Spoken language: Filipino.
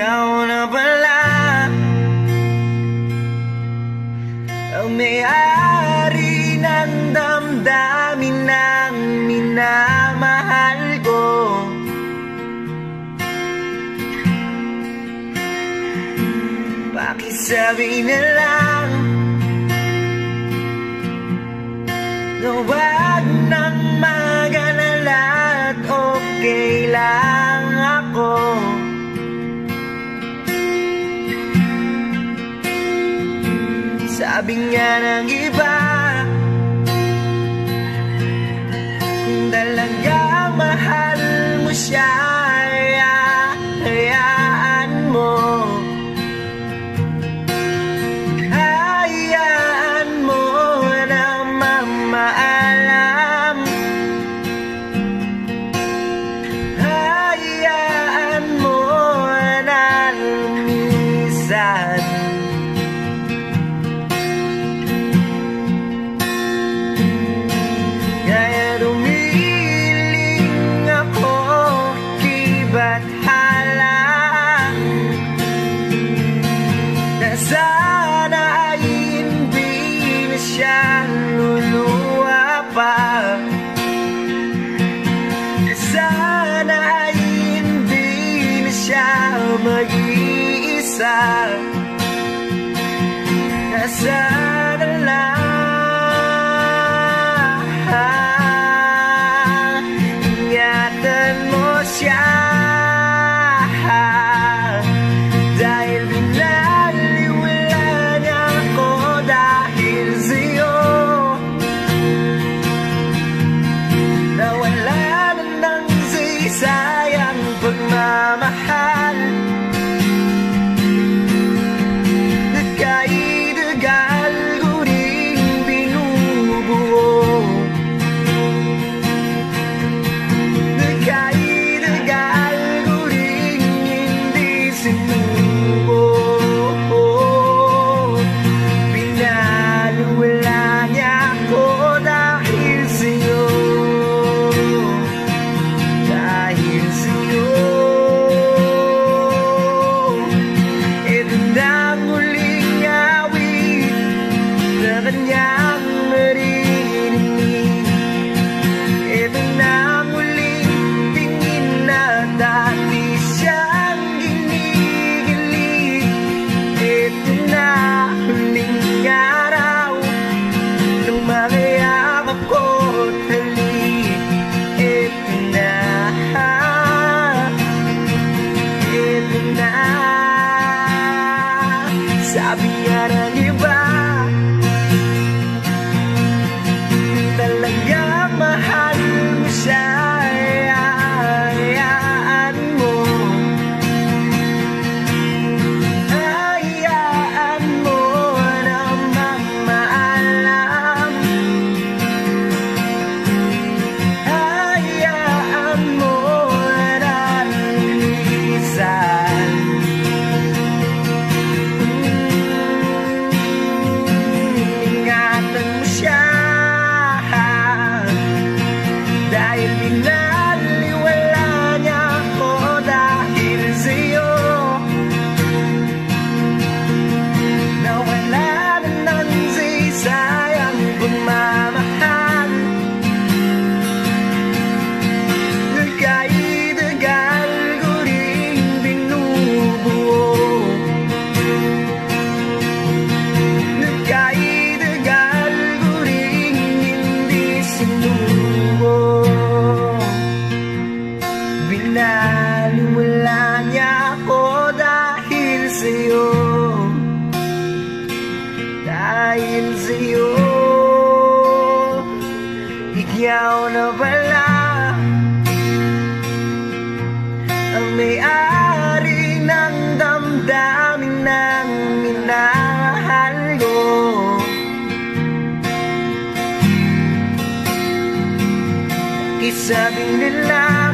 Ikaw na pala Ang oh, may-ari ng damdamin ng minamahal ko. Pakisabi na lang Na huwag nang magalala at okay lang? Sabi nga ng iba essa, essa. yeah. Isabing nila